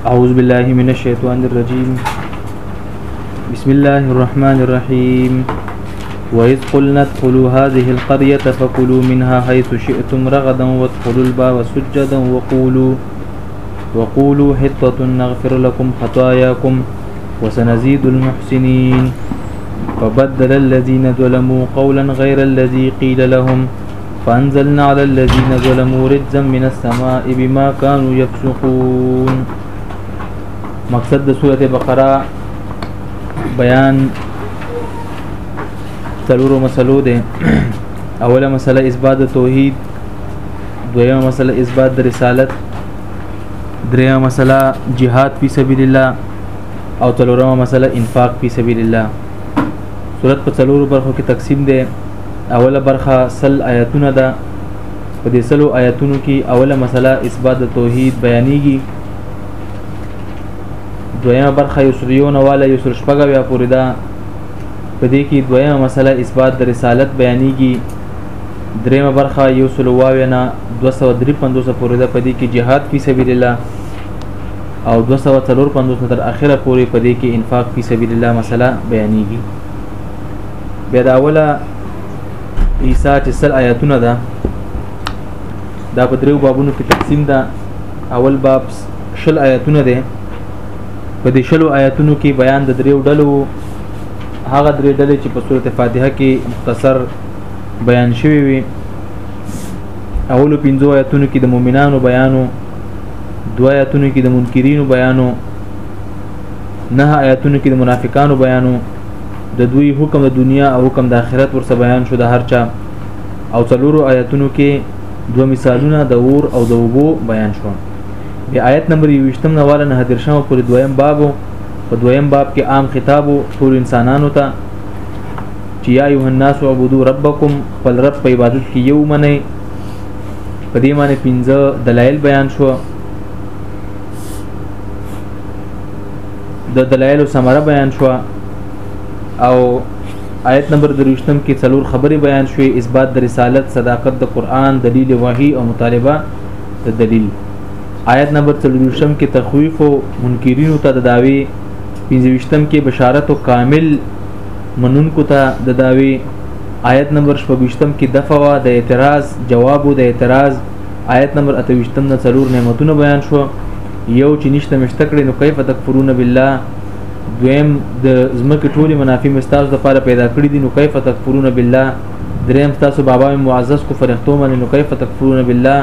أعوذ بالله من الشيطان الرجيم بسم الله الرحمن الرحيم وإذ قلنا ادخلوا هذه القرية فكلوا منها حيث شئتم رغدا وادخلوا الباب سجدا وقولوا وقولوا حطة نغفر لكم خطاياكم وسنزيد المحسنين فبدل الذين ظلموا قولا غير الذي قيل لهم فانزلنا على الذين ظلموا رجزا من السماء بما كانوا يفسقون مقصد د سوره بقره بیان تلورو مسلو ده اوله مسله اثبات د توحید دویمه مسله اثبات د رسالت دریمه مسله جهاد فی سبیل الله او تلورمه مسله انفاق فی سبیل الله صورت په تلورو برخو کې تقسیم ده اوله برخه سل آیاتونه ده په دې سلو آیاتونو کې اوله مسله اثبات د توحید بیانېږي دویمه برخه یو سل یو نواله یو سل شپږه بیا پورې ده په دې کې دویمه مسله اثبات د رسالت بیانېږي دریمه برخه یو سل واویا نه 253 پورې ده په دې کې جهاد فی سبیل الله او 253 تر اخره پورې په دې کې انفاق فی سبیل الله مسله بیانېږي بیا دا اوله عیسی چې سل آیاتونه ده دا په دریو بابونو کې تقسیم ده اول باب شل آیاتونه ده په دې شلو آیاتونو کې بیان د دریو ډلو هغه درې ډلې چې په سورته فاتحه کې مختصر بیان شوی وي اولو پنځو آیاتونو کې د مؤمنانو بیانو دو آیاتونو کې د منکرینو بیانو نه آیاتونو کې د منافقانو بیانو د دوی حکم د دنیا او حکم د آخرت ورسره بیان شو د هر چا او څلورو آیاتونو کې دو مثالونه د اور او د اوبو بیان شو بیا آیت نمبر 20 نه والا نه درشمه پورې دویم باب په دویم باب کې عام خطاب ټول انسانانو ته چې یا ایه الناس عبدو ربکم خپل رب په عبادت کې یو منئ په دې معنی پنځه دلایل بیان شو د دلایل سمره بیان شو او آیت نمبر دروشتم کې څلور خبرې بیان شوې اثبات د رسالت صداقت د قران دلیل وحی او مطالبه د دلیل آیت نمبر 33 کې تخویف او منکرینو ته د داوی 25م کې بشارت او کامل منونکو ته د داوی آیت نمبر 25م کې دفوا د اعتراض جواب او د اعتراض آیت نمبر 28م نه څلور نعمتونه بیان شو یو چې نشته مشته کړي نو کیف تکفرون بالله دویم د زمکه ټولي منافع مستاز د پاره پیدا کړی دي نو کیف تکفرون بالله دریم تاسو بابا معزز کو فرښتو باندې نو کیف تکفرون بالله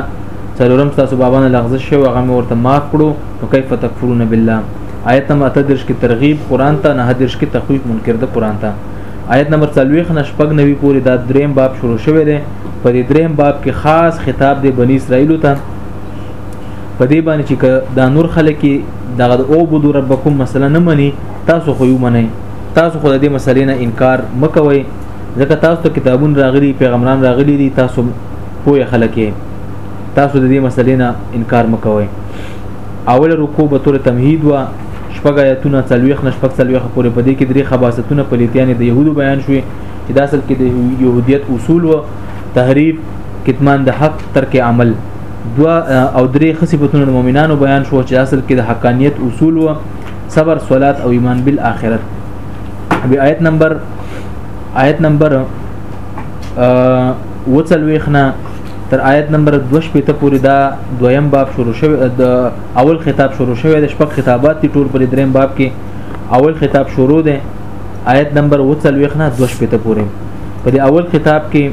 څلورم تاسو بابا نه لغزش شو هغه ورته معاف کړو نو کیف تکفرون بالله آیت نمبر 38 کې ترغیب قران ته نه درش کې تخویف منکر د قران ته آیت نمبر 40 نه شپږ نوي پورې دا دریم باب شروع شوی دی په دې دریم باب کې خاص خطاب دی بنی اسرائیل ته په دې باندې چې دا نور خلک دغه د او بدو ربکم مسله نه مني تاسو خو یو منئ تاسو خو د دې مسلې نه انکار مکوئ ځکه تاسو ته کتابون راغلي پیغمبران راغلي دي تاسو پوهه خلک تاسو د دې مسلې نه انکار مکوئ اول رکوع به تور تمهید وا شپږ آیتونه څلويخ نه شپږ څلويخ پورې په دې کې درې خباستونه پلیتیانې د يهودو بیان شوې چې دا اصل کې د يهودیت اصول و تحریف کتمان د حق ترک عمل دوا او درې خصيبتونه د مؤمنانو بیان شو چې اصل کې د حقانيت اصول و صبر صلات او ایمان بالآخرت به آیت نمبر آیت نمبر وڅلويخنا تر آیت نمبر 2 شپته پورې دا دویم باب شروع شوی د اول خطاب شروع شوی د شپږ خطابات دي ټول پر دریم باب کې اول خطاب شروع دی آیت نمبر 2 شپته پورې په دې اول خطاب کې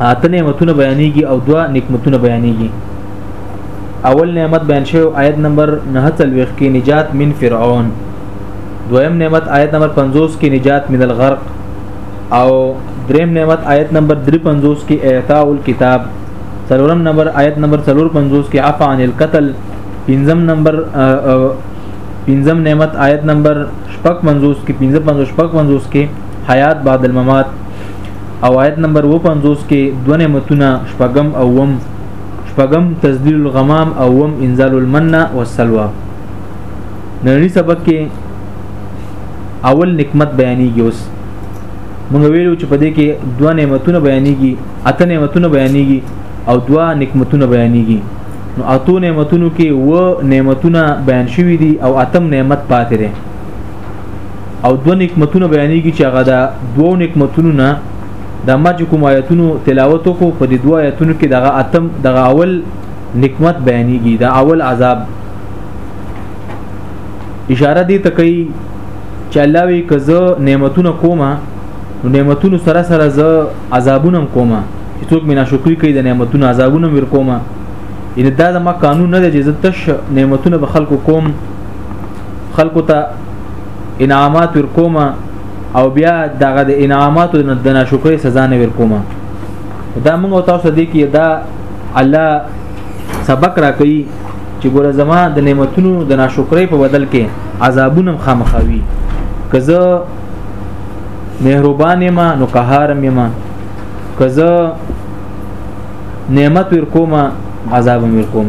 اته نعمتونه بیانېږي او دوا نعمتونه بیانېږي اول نعمت بیان شوی آیت نمبر 49 کې نجات من فرعون دویم نعمت آیت نمبر 50 کې نجات من الغرق او دریم نعمت آیت نمبر 53 کې اعطاء الكتاب څلورم نمبر آیت نمبر 450 کې عفا عن القتل پنځم نمبر پنځم نعمت آیت نمبر 55 کې 55 55 کې حیات بعد الممات او آیت نمبر 55 کې دوه نعمتونه شپږم او وم شپږم تذلیل الغمام او وم انزال المن والسلوى نړۍ سبق کې اول نعمت بیانېږي اوس موږ ویلو چې په دې کې دوه نعمتونه بیانېږي اته نعمتونه بیانېږي او دوه نعمتونه بیانېږي نو اتو نعمتونو کې و نعمتونه بیان شوي دي او اتم نعمت پاتې دی او دوه نعمتونه بیانېږي چې هغه دا دوه نعمتونو نه د ما چې کوم آیتونو تلاوت وکړو په دې دوه آیتونو کې دغه اتم دغه اول نعمت بیانېږي دا اول عذاب اشاره دې ته کوي چې الله وی کزه نعمتونه کومه نو نعمتونو سره سره زه عذابونه کومه چې څوک مینا شکرې کوي د نعمتونو عذابونه ور کومه ان دا زما قانون نه دی چې زه تش نعمتونه به خلکو کوم خلکو ته انعامات ورکوم او بیا دغه د انعاماتو د ناشکرۍ سزا نه ورکوم دا موږ تاسو دې کې دا الله سبق راکړي چې ګوره زما د نعمتونو د ناشکرۍ په بدل کې عذابونه خامخوي که زه مهربان یم نو قهارم یم که زه نعمت ورکوم عذاب ورکوم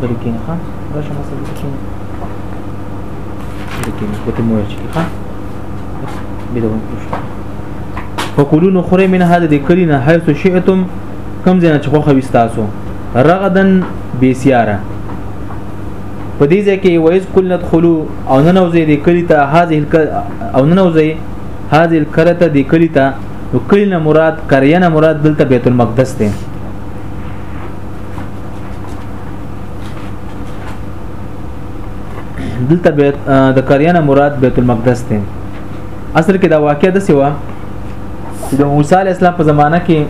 بری کینی ښه راشه ما سره بری کینی بری کینی ګوتې مو وچې کړي ښه بس بې د ونکړو شو فکلو نو خورئ منها د دې کلي نه حیث شئتم کوم ځای نه چې خوښه وي ستاسو رغدن بېسیاره په دې ځای کې وایز کل ندخلو او ننوځئ د کلي ته هذه او ننوځئ هذه الکرته د کلي ته نو کلي نه مراد کریه نه مراد دلته بیت المقدس دی دلته بیت د کریانه مراد بیت المقدس دی اصل کې دا واقعیا د سیوا چې د موسی علی السلام په زمانہ کې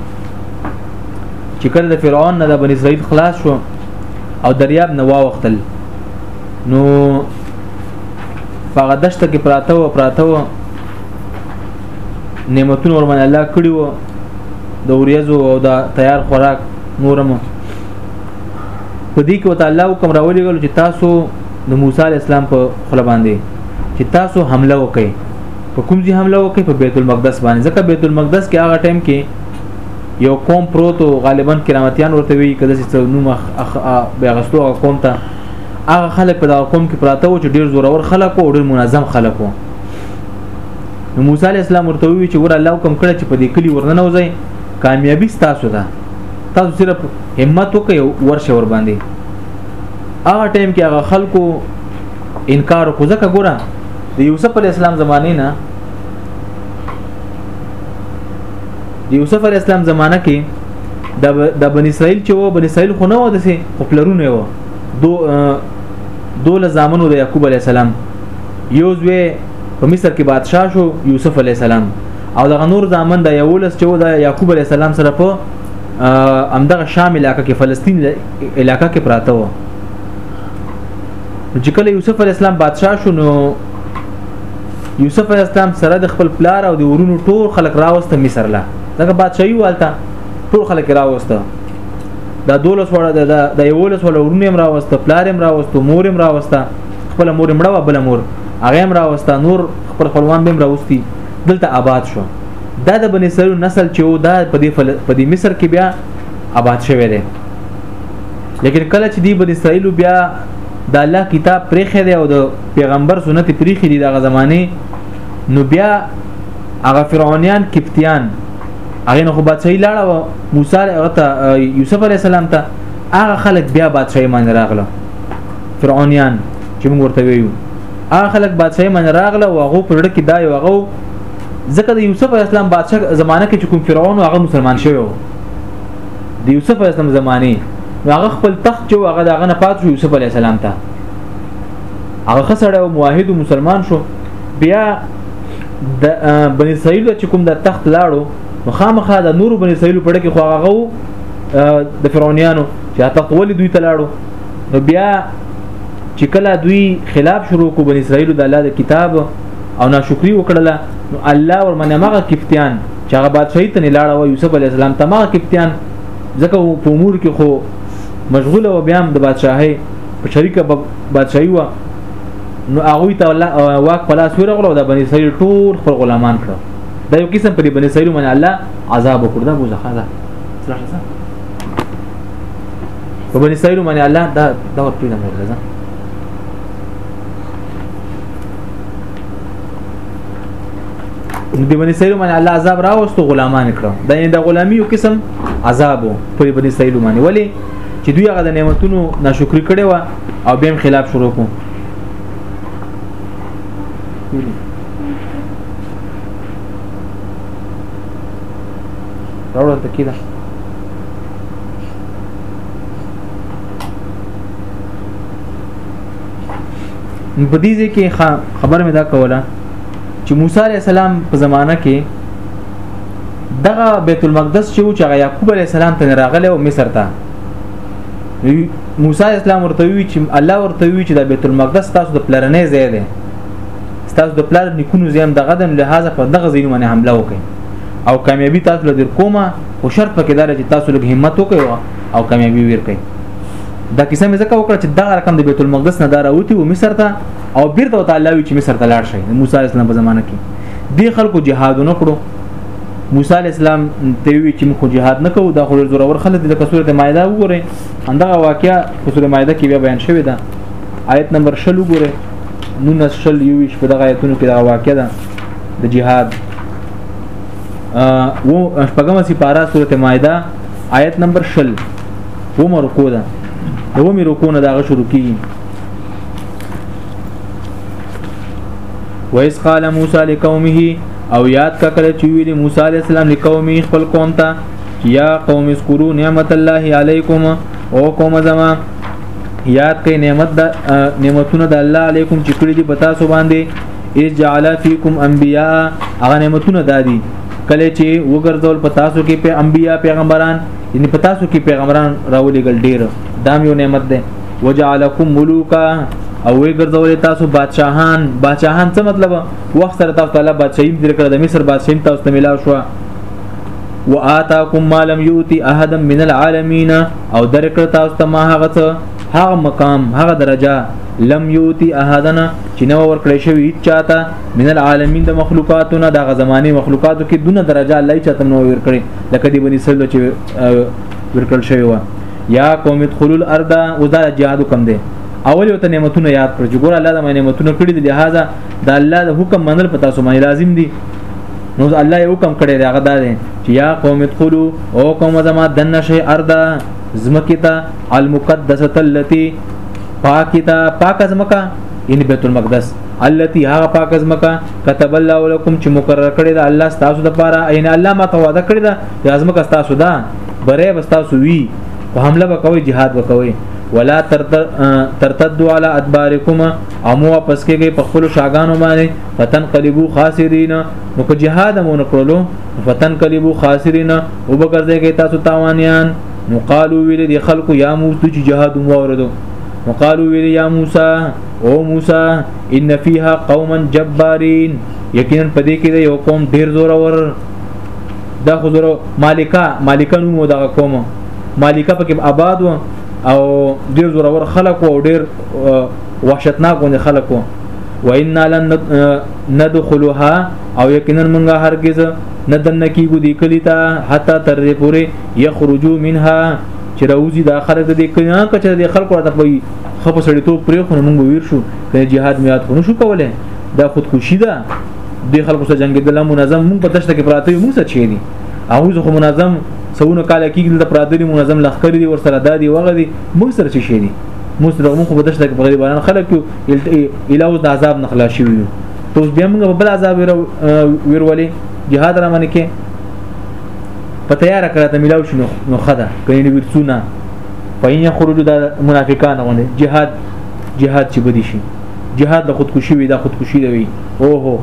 چې کله د فرعون نه د بنی اسرائیل خلاص شو او دریاب نه واوختل نو هغه دشت کې پراته و پراته و نعمتونه ورمن الله کړی وو د وریځو او د تیار خوراک نورم په دې کې وته الله حکم راولې غل چې تاسو د موسی علی السلام په خله باندې چې تاسو حمله وکړئ په کوم ځای حمله وکړئ په بیت المقدس باندې ځکه بیت المقدس کې هغه ټایم کې یو قوم پروت او غالبا کرامتیان ورته وی کده چې نوم بیاغستو قوم ته هغه خلک په دا قوم کې پراته و چې ډیر زورور خلک او ډیر منظم خلک وو نو موسی علی السلام ورته وی چې ور الله کوم کړه چې په دې کلی ورننه وځي کامیابی ستاسو ده تاسو صرف همت وکړئ ورشه ور باندې هغه ټیم کې هغه خلکو انکار خو ځکه ګوره د یوسف علی السلام زمانه نه د یوسف علی السلام زمانہ کې د د بن اسرائیل چې و بن اسرائیل خو نه و دسه خپلرونه و دو دول زامنو د یعقوب علی السلام یو زوی په مصر کې بادشاه شو یوسف علی السلام او دغه نور ځامن د یولس چې د یعقوب علی السلام سره په همدغه شام علاقې کې فلسطین علاقې کې پراته و چې کله یوسف علی السلام بادشاه شو نو یوسف علی السلام سره د خپل پلار او د ورونو ټول خلک راوسته مصر لا دغه بادشاہي والته ټول خلک راوسته دا دولس وړه د یولس وړه ورونه هم راوسته پلار هم راوسته مور هم راوسته خپل مور مړه و بل مور هغه هم راوستا نور خپل خپلوان به هم راوستي دلته آباد شو دا د بنی اسرائیل نسل چې و دا په دې فل... په دې مصر کې بیا آباد شوی دی لیکن کله چې دی بنی اسرائیل بیا د الله کتاب پرېخې دی او د پیغمبر سنت پرېخې دی دغه زمانه نو بیا هغه فرعونیان کپتیان هغه نو خو بادشاہي لاړه و موسی او یوسف علی السلام ته هغه خلک بیا بادشاہي باندې راغله فرعونیان چې موږ ورته ویو هغه خلک بادشاہي من راغله او هغه په لړ کې دا یو هغه ځکه د یوسف اسلام بادشاہ زمانه کې چې کوم فرعون هغه مسلمان شوی و د یوسف اسلام زمانه هغه خپل تخت چې هغه دغه نه پات شو یوسف علی السلام ته هغه خسړه او موحد مسلمان شو بیا د بنی اسرائیل چې کوم د تخت لاړو نو خامخا د نور بنی اسرائیل په ډکه خو هغه د فرعونانو چې تاسو ولې دوی ته لاړو نو بیا چې کله دوی خلاف شروع کو بن اسرائیل د الله د کتاب او ناشکری وکړله نو الله ورمنه مغه کفتیان چې هغه بادشاہي ته لاړه و یوسف علی السلام ته مغه کفتیان ځکه په امور کې خو مشغوله و بیا د بادشاہي په شریکه بادشاہي و نو هغه ته الله واک په لاس ورغلو د بنی اسرائیل ټول خپل غلامان کړو دا یو قسم په بنی اسرائیل باندې الله عذاب وکړ دا بوزه خدا په بنی اسرائیل باندې الله دا دا ورته نه مور ده د بنی اسرائیل باندې الله عذاب راوستو غلامان کړو دا یې د غلامی یو قسم عذاب پر بنی اسرائیل باندې ولی چې دوی هغه د نعمتونو ناشکری کړي و او بهم خلاف شروع کو راوړل تکیده په دې ځای کې خبر مې دا کوله چې موسی عليه السلام په زمانہ کې دغه بیت المقدس چې و چې هغه یعقوب عليه السلام ته راغله او مصر ته موسی عليه السلام ورته وی چې الله ورته وی چې د بیت المقدس تاسو د پلرنې ځای دی تاسو د پلار نکونو زم دغه دم لهدا په دغه زینو باندې حمله وکړي او کامیابی تاسو لدر کومه خو شرط پکې دا چې تاسو لږ همت وکړئ او کامیابی ورکړئ دا کیسه مې ځکه وکړه چې دا رقم د بیت المقدس نه دار اوتی و مصر ته او بیرته تعالی وی چې مصر ته لاړ شي موسی علی السلام په زمانه کې دی خلکو جهاد نه کړو موسی علی السلام ته وی چې موږ جهاد نه کوو دا خو زورور خلک د کسورته مایده وګوره اندغه واقعیا کسورته مایده کې بیا بیان شوی دا آیت نمبر 10 وګوره نو نسل یو ویش په دغه آیتونو کې دا واقعیا ده د جهاد و شپږم سپاره سورته مائده آیت نمبر 10 و مرکو ده و مې رکو نه داغه شروع کیږي وَإِذْ قَالَ مُوسَى لِقَوْمِهِ او یاد کا کله چې ویلي موسی عليه السلام لقومي خپل قوم ته یا قوم اذكروا نعمت الله علیکم او قوم زما یاد کړئ نعمت د نعمتونو د الله علیکم چې کړی دي پتا سو باندې اذ جعل فیکم انبیاء هغه نعمتونه دادي کله چې وګرځول په تاسو کې په انبیا پیغمبران یعنی په تاسو کې پیغمبران راولېګل ډیر دام یو نعمت ده وجعلکم ملوکا او وی ګرځولې تاسو بادشاهان بادشاهان څه مطلب وخت سره تاسو تعالی بادشاہیم ذکر کړ د مصر بادشاہیم تاسو ته ملاو شو وآتاکم ما لم یوتی احد من العالمین او درکړ تاسو ته ما هغه هغه مقام هغه درجه لم یوتی احدنا چې نو ورکړې شوی چاته من العالمین د مخلوقاتونه د غزمانه مخلوقاتو کې دونه درجه الله چاته نو ورکړي لکه دی بنی سلو چې ورکړل شوی و یا قوم ادخلوا الارض او دا جهاد کم دی اول یو ته نعمتونه یاد کړ چې ګور الله د نعمتونه کړی دی لہذا د الله د حکم منل پتا سو مې لازم دی نو الله یو حکم کړی دی هغه دا دی چې یا قوم ادخلوا او قوم زما دنه شي ارض زمکه ته المقدسه التي پاکی تا پاک از مکه ان بیت المقدس التي هغه پاک از مکه كتب الله لكم چې مقرر کړی دا الله تاسو د پاره عین الله ما ته وعده کړی دا چې از مکه تاسو دا بره بس تاسو وی په حمله وکوي jihad وکوي ولا ترتدوا على ادباركم امو واپس کېږي په خپل شاګانو باندې فتن قلبو خاسرین نو که jihad مون کړلو فتن قلبو خاسرین وبګرځي کې تاسو تاوانيان نو قالو ویل دي خلکو یا موسی چې جهاد مو اوردو نو قالو ویل یا موسی او موسی ان فیها قوما جبارین یقینا پدې کې یو قوم ډیر زور ور دا خو زور مالکا مالکا نو مو دا قوم مالکا پکې آباد و او ډیر زور ور خلکو او ډیر وحشتناک غونډه خلکو و ان لن ندخلها او یقینا موږ هرگز نه دنه کیګو دی کلی ته حتی تر دې پوره یخرجو منها چې راوځي دا خلک د کنا کچره د خلکو راته کوي خپ سړی ته پرې خو موږ ویر شو کله jihad میات خو نشو کولای دا خودکشي ده د خلکو سره جنگ د منظم موږ په دشت کې پراته یو موږ څه چي دي او زه خو منظم سونه کال کېږي د پراته منظم لخر دي ور سره دادي وغه دي موږ سره چي شي دي موږ سره موږ په دشت کې په غریبانو خلک یو الاو د عذاب نخلا شي یو ته بیا موږ په بل عذاب ویرولې jihad را منې کې په تیار کړه ته ملاو شنو نو خدا کینې ورڅونه پاین خروج د منافقانو باندې جهاد جهاد چې بدی شي جهاد د خودکشي وي د خودکشي دی وي او هو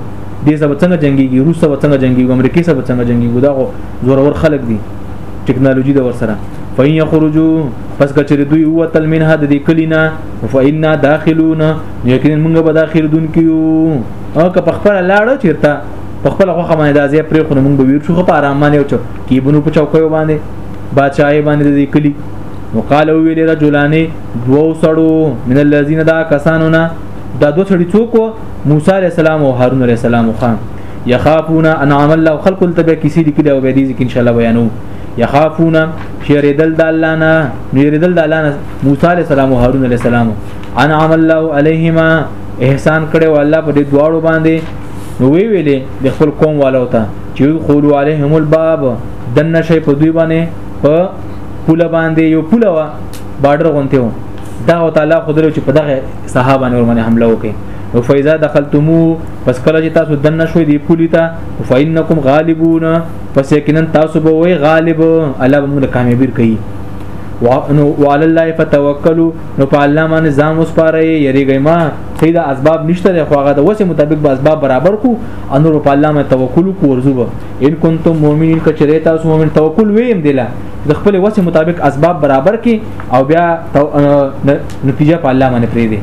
دې سبا څنګه جنگيږي روس سبا څنګه جنگيږي امریکا سبا څنګه جنگيږي دا خو زورور خلک دي ټکنالوژي د ور سره فإن يخرجوا پس کچری دوی هو تل منها د دې کلینا فإنا داخلون یقینا موږ به داخل دن کیو او که په خپل لاړ چیرته په خپل خوخه باندې دا ځای پرې خو موږ به ویل شو په آرام باندې او چوک کې بنو په چوکیو باندې بادشاہي باندې د کلی وقال ویل رجلان دو سړو من الذين دا کسانو نه دا دو سړي څوک موسی عليه السلام او هارون عليه السلام خان يخافون ان عمل الله خلق تبع کسی دي کله او به دي ان شاء الله بیانو يخافون شریدل د الله نه نریدل د الله نه موسی عليه السلام او هارون عليه السلام ان عمل الله عليهما احسان کړو الله په دې دواړو باندې نو وی ویلې د خپل قوم والو ته چې قولو عليهم الباب دن شي په دوی باندې په پوله باندې یو پوله وا بارډر غونته و دا او تعالی خدای چې په دغه صحابه نور باندې حمله وکړي او فیزا دخلتمو پس کله چې تاسو دن شوي دی پولی ته فینکم غالبون پس یقینا تاسو به وای غالب الله به موږ کامیابی کوي وعلى الله فتوکلوا نو په الله باندې ځان وسپاره یریږئ ما صحیح د اسباب نشته دی خو هغه د وسه مطابق به اسباب برابر کو انور په الله مې توکل کو ورزوبه ان کنتم مؤمنین کچری تاسو مؤمن توکل ویم دیلا د خپل وسه مطابق اسباب برابر کی او بیا نتیجه په الله باندې پری دی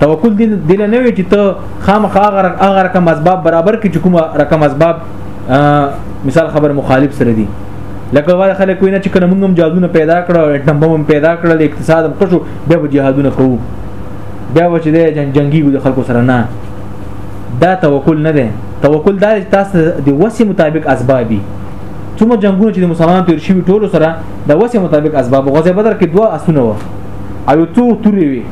توکل دی دل نه وی چې ته خامخا هغه هغه رقم اسباب برابر کی چې کومه رقم اسباب مثال خبر مخالف سره دی لکه وای خلک وینه چې کله موږ هم جادو نه پیدا کړو ټمبم پیدا کړل اقتصاد هم قشو بیا به جهادونه کوو بیا و چې د جنگي د خلکو سره نه دا توکل نه دی توکل دا تاسو د وسې مطابق اسبابي څومره جنگونه چې د مسلمانانو تیر شوي ټولو سره د وسې مطابق اسباب غزه بدر کې دوه اسونه و او یو څو تورې وي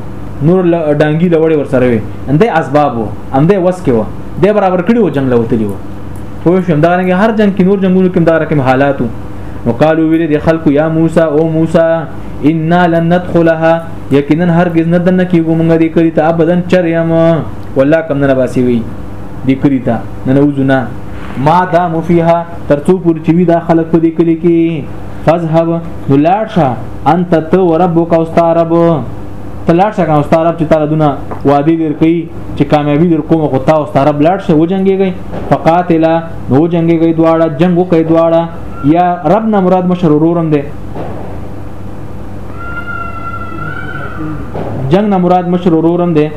نور ډانګي لوړې ور سره وي اندې اسباب و اندې وس کې و د برابر کړي و جنگ لوتلی و خو شم دا رنګ هر جنگ کې نور جنگونو کې دا رقم حالاتو وقالو ویل د خلکو یا موسی او موسی ان لن ندخلها یقینا هرگز نه دنه کیږو مونږ دې کړی ته ابدن چریم والله کم نه باسي وي دې کړی ته نه نوځونه ما دا مفیها ترڅو پور چې وی دا خلک په دې کلی کې فذهب لاړ شه انت تو وربک او استعرب تلاړ شه او استعرب چې تعالی دونه وادي در کوي چې کامیابی در کوم خو تا او استعرب لاړ شه وجنګيږي فقاتلا نو جنګيږي دواړه جنگو کوي دواړه یا رب نه مراد مشرورورم دی جنگ نه مراد مشر ورورم دی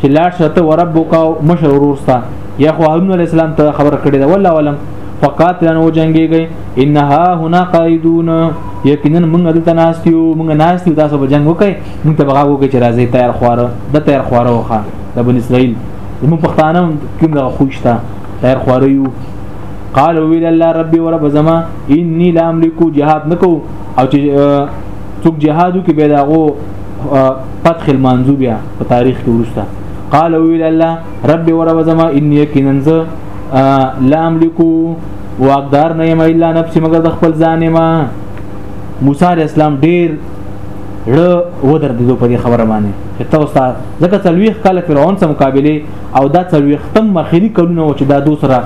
چې لاړ شته وربک او مشر ورور ستا یا خو هارون علی السلام ته خبر کړی دا والله علم فقاتل نو جنگيږي انها هنا قائدون یقینا موږ دلته ناستیو موږ ناستیو تاسو به جنگ وکړي موږ ته بغاو کې چې راځي تیار خواره د تیار خواره وخه د بن اسرائیل موږ پښتانه کوم د خوښتا تیار خواره یو قال ویل الله ربي ورب زما اني لا املك جهاد نکو او چې څوک جهادو کې به داغو فتح المنزو بیا په تاریخ کې ورسته قال ویل الله رب ورب زما ان یقینا ز لا املکو واقدار نه یم الا نفسي مگر د خپل ځان ما موسی عليه السلام ډیر ړه ودر دي په دې خبره باندې چې تاسو ته ځکه تلويخ کله فرعون سره مقابله او دا تلويخ تم مخيري کلونه و چې دا دوسرا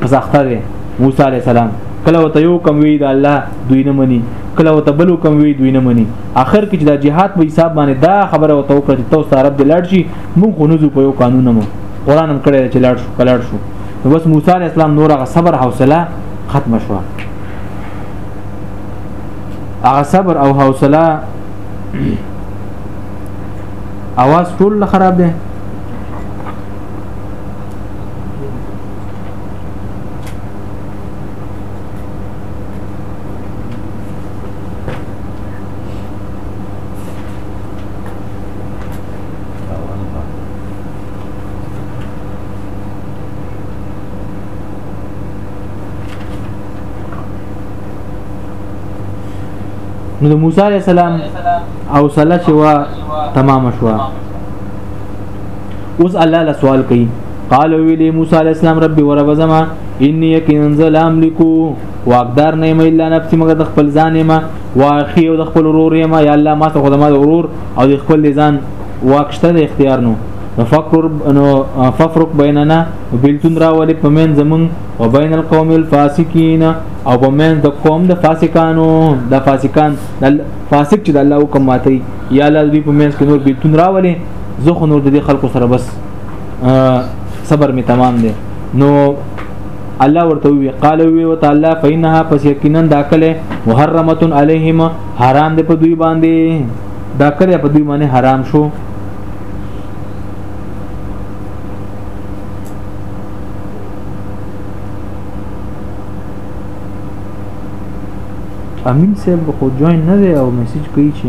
په سخته ده موسی عليه السلام کله وته یو کم وی د الله دوی نه مني کله وته بل حکم وي دوی نه مني اخر کې چې دا جهاد په حساب باندې دا خبره وته وکړه چې تاسو عرب دلړ شي مونږ خو نه په یو قانون مو قران هم کړی چې لړ شو کلړ شو بس موسی عليه السلام نور هغه صبر حوصله ختم شو هغه صبر او حوصله اواز ټول خراب دی نو د موسی عليه السلام او صلی چې وا تمام شوه اوس الله له سوال کوي قال ویلی موسی علی السلام رب و رب زما انی یقینا ظلام لکو واقدار نه مې الا نفسي مګر د خپل ځان ما واخی او د خپل ورور ما یا الله ما ته خدما د ورور او د خپل ځان واکشته د اختیار نو ففرق نو ففرق بیننا بلتون را ولې پمن زمون او بین القوم الفاسقین او پمن د قوم د فاسقانو د فاسقان د فاسق چې د الله حکم ماتي یا الله دې پمن کې نور بلتون را ولې زه خو نور د دې خلکو سره بس صبر می تمام دی نو الله ورته وی قال وی وتعالى فإنها پس یقینا داخله محرمه علیهم حرام دی په دوی باندې داخله په دوی باندې حرام شو امین صاحب خو جوین نه دی او میسج کوي چې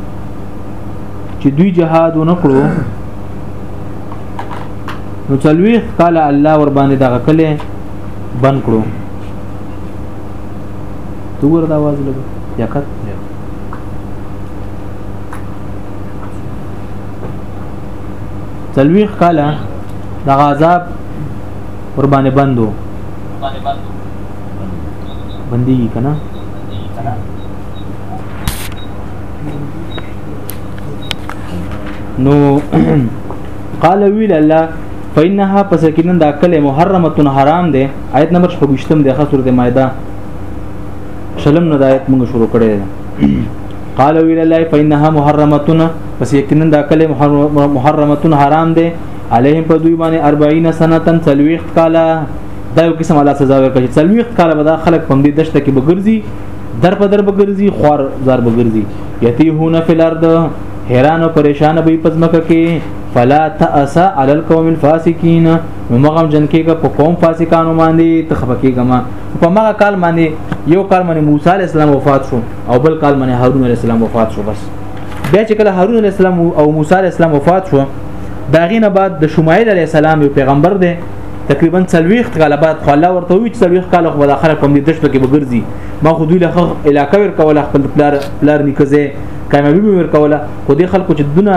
چې دوی جهاد ونکړو نو چلوي قال الله ور باندې دغه کله بن کړو تو ور دا आवाज لګ یا کټ چلوي قال دغه عذاب ور باندې بندو باندې بندو بندي کنه نو قال ویل الله فإنها پس کینن دا کله محرمه حرام ده آیت نمبر 28 ده خاص سورته مائده شلم نه آیت موږ شروع کړی ده قال ویل الله فإنها محرمه پس یقینا دا کله محرمه حرام ده عليهم په دوی باندې 40 سنه تن تلويخت کاله دا یو قسم الله سزا ورکړي تلويخت کاله به دا خلک پم دې دشت کې بګرځي در په در بګرځي خور زار بګرځي یتیهون فی الارض حیران او پریشان به پزمکه کې فلا تاسا علی القوم الفاسقین نو مغم جن کېګه په قوم فاسقانو باندې تخبکېګما په مغه کال باندې یو کال باندې موسی علی السلام وفات شو او بل کال باندې هارون علی السلام وفات شو بس بیا چې کله هارون علی السلام او موسی علی السلام وفات شو داغینه بعد د شمایل علی السلام یو پیغمبر دی تقریبا 40 کاله بعد خو الله ورته وی 40 کاله خو داخله کوم دي دشت کې بغرزي ما خو دوی له علاقې ور کوله خپل پلار پلار نکزه کامیابی به ور کوله خو دې خلکو چې دونه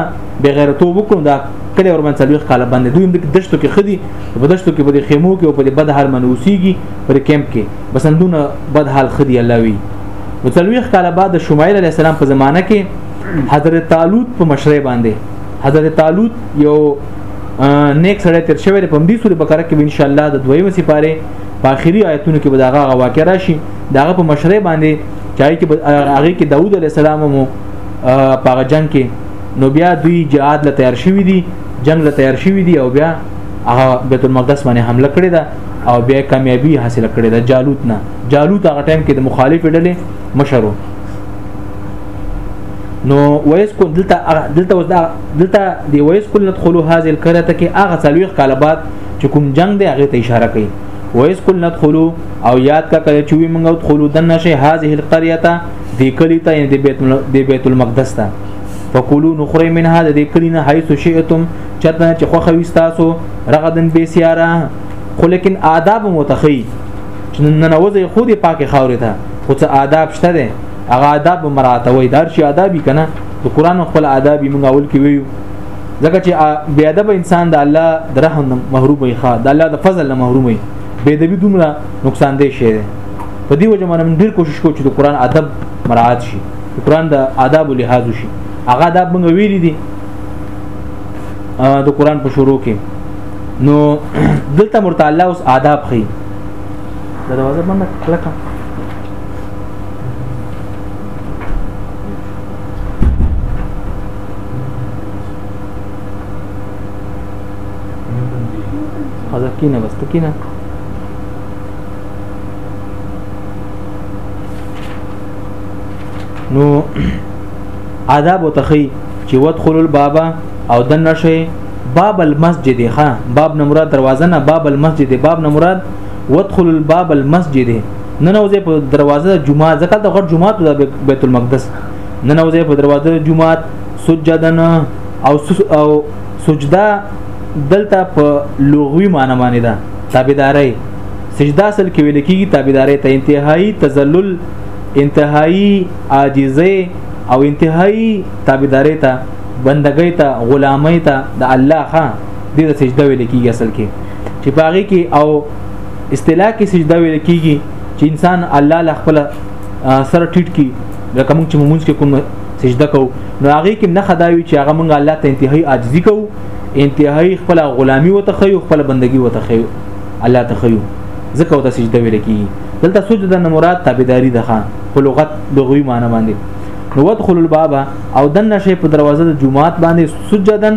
بے غیرتو وکړو دا کله ورمن 40 کاله باندې دوی د دشتو کې خدي په دشتو کې په خیمو کې او په بد حال منوسيږي پر کیمپ کې بسندونه بد حال خدي الله وی نو 40 کاله بعد شمایل علی السلام په زمانہ کې حضرت طالوت په مشرۍ باندې حضرت طالوت یو نیک سره تر شوی په دې سورې بقره کې ان شاء الله د دویمه سپاره په اخري آیتونو کې به دا غا واقع راشي داغه په مشره باندې چای کې هغه کې داوود علی السلام مو په جنگ کې نو بیا دوی جهاد له تیار شوی دي جنگ له تیار شوی دي او بیا هغه بیت المقدس باندې حمله کړې ده او بیا کامیابی حاصل کړې ده جالوت نه جالوت هغه ټایم کې د مخالف ډلې مشرو نو ویس کو دلته دلته دلته دی ویس کل ندخلو هذه القريه ته کې هغه څلويخ کال بعد چې کوم جنگ دی هغه ته اشاره کوي ویس کل ندخلو او یاد کا کله چې وی موږ ادخلو دنه شي هذه القريه ته دی کلی ته یعنی د بیت د بیت المقدس ته فقولو نخری من هذا د کلی نه حيث شئتم چرته چې خو خوي تاسو رغدن به سیاره خو لیکن آداب متخی چې نن وځي خو دې پاکه خاورې ته خو څه آداب شته دي هغه آداب مراتوي دار شي آدابي کنه د قران خپل آداب موږ اول کې ویو ځکه چې بی ادب انسان د الله د رحم نه محروم وي ښا د الله د فضل نه محروم وي بی ادبی دومره نقصان دی شي په دې وجه باندې ډیر کوشش کوو چې د قران ادب مراعات شي د قران د آداب لحاظ شي هغه آداب موږ ویلي دي د قران په شروع کې نو دلته مرته الله اوس آداب خي دروازه بنده کلکه حضرت کینه بس ته کینه نو آداب او تخی چې ودخل الباب او دن نشه باب المسجد ها باب نه مراد دروازه نه باب المسجد باب نه مراد وادخل الباب المسجد ننوځي په دروازه جمعه ځکه د غټ جمعه د بیت المقدس ننوځي په دروازه جمعه سجدن او او سجدا دلته په لغوي معنی باندې ده تابعداري سجدا سل کې ویل کېږي تابعداري ته انتهایی تذلل انتهایی عاجزه او انتهایی تابعداري ته بندګۍ ته غلامۍ ته د الله خان دې ته سجده ویل کیږي اصل کې چې باغې کې او اصطلاح کې سجده ویل کیږي چې انسان الله له خپل سر ټیټ کی لکه موږ چې موږ کې کوم سجده کوو نو هغه کې نه خداوي چې هغه موږ الله ته انتهایی عاجزي کوو انتهایی خپل غلامی وته خيو خپل بندگی وته خيو الله ته خيو ځکه وته سجده ویل کی دلته سجده نه مراد تابعداري ده په لغت لغوي معنی باندې نو ودخل الباب او دنه شی په دروازه د جمعات باندې سجدن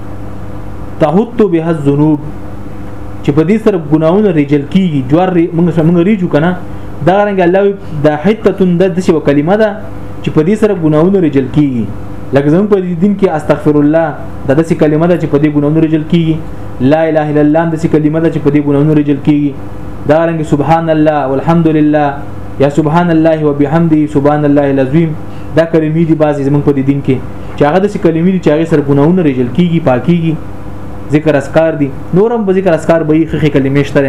تهتو به الذنوب چې په دې سره ګناونه رجل کیږي جوار موږ موږ ریجو کنه دا رنګ الله دا حته تون د دې کلمه ده چې په دې سره ګناونه رجل کیږي لکه زموږ په دین کې استغفر الله دا داسې کلمه ده چې په دې ګناونو رجل کیږي لا اله الا الله داسې کلمه ده چې په دې ګناونو رجل کیږي دا رنګ سبحان الله والحمد لله یا سبحان الله وبحمده سبحان الله العظیم دا کلمې دي بعضی زموږ په دین کې چې هغه د کلمې دي چې هغه سره ګناونه رجل کیږي پاکيږي ذکر اسکار دي نورم به ذکر اسکار به یې خخې کلمې شته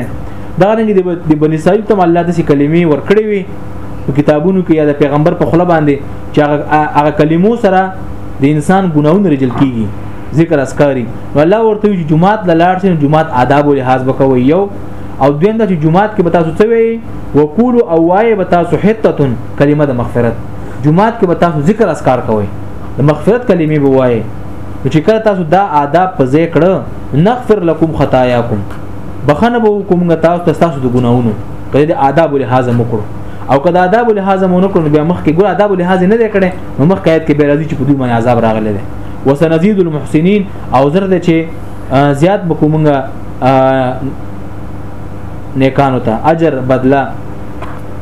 دا رنګ د بنی اسرائیل ته الله د کلمې ورکړې وي په کتابونو کې یا د پیغمبر په خله باندې چې هغه کلمو سره د انسان ګناونه رجل کیږي ذکر اسکاری الله ورته چې جمعات لاله شي جمعات آداب او لحاظ وکوي یو او دویم دا چې جمعات کې به تاسو څه وي وقول او وای به تاسو حتتن کلمه د مغفرت جمعات کې به تاسو ذکر اسکار کوئ د مغفرت کلمې به وایي چې کله تاسو دا آداب په ځای کړه نغفر لكم خطاياكم بخنه به کوم تاسو ته تاسو د ګناونو په دې آداب له حاضر مکړو او کله آداب له حاضر مونږ کړو بیا مخ کې ګور آداب له حاضر نه کړي نو مخ کې آیت کې به راځي چې په دوی باندې عذاب راغلی دی وسنزيد المحسنين او زر دې چې زیات بکومنګه نیکانو ته اجر بدله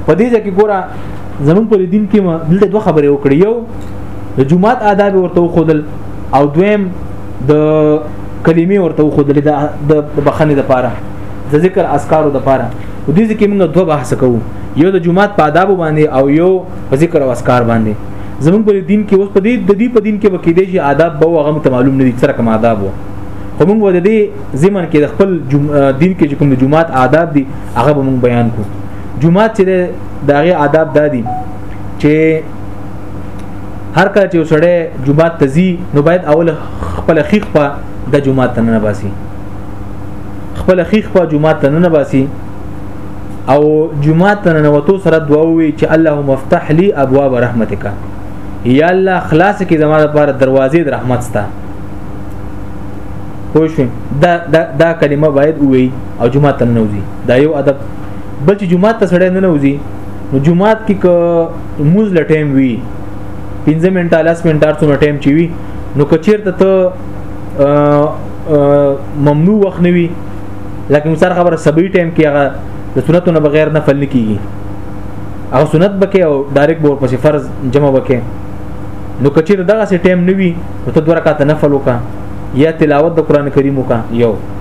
په دې ځکه ګوره زمون په لیدین کې ما دلته دوه خبرې وکړې یو د جمعات آداب ورته خودل او دویم د کلمې ورته خودل د بخنې د پاره د ذکر اسکارو د پاره و دې ځکه موږ دوه بحث کوو یو د جمعات په آداب باندې او یو په ذکر او اسکار باندې زمون په دین کې اوس په دې د دې په دین کې وکیدې شي آداب به هغه ته معلوم نه دي سره کوم آداب وو خو موږ د دې زمن کې د خپل دین کې کوم د جمعات آداب دي هغه به موږ بیان کوو جمعه چې د هغه آداب دادي چې هر کله چې وسړی جمعه تزي نو باید اول خپل خیخ په د جمعه تننه باسي خپل خیخ په جمعه تننه باسي او جمعه تننه وتو سره دعا وي چې اللهم افتح لي ابواب رحمتک یا الله خلاص کی زموږ لپاره دروازې د رحمت ستا پوه شو دا دا, دا کلمه باید وي او جمعه تنوزي دا یو ادب بل چې جمعات ته سړی نه نوځي نو جمعات کې که موز له ټایم وي 15 منټه 10 منټه څومره ټایم چې وي نو کچیر ته ته ممنوع وخت نه وي لکه مثال خبره سبي ټایم کې هغه د سنتو نه بغیر نه فل کیږي او سنت بکې او ډایرک بور پسې فرض جمع بکې نو کچیر دغه سي ټایم نه وي نو ته دوه رکعات نفل وکا یا تلاوت د قران کریم وکا یو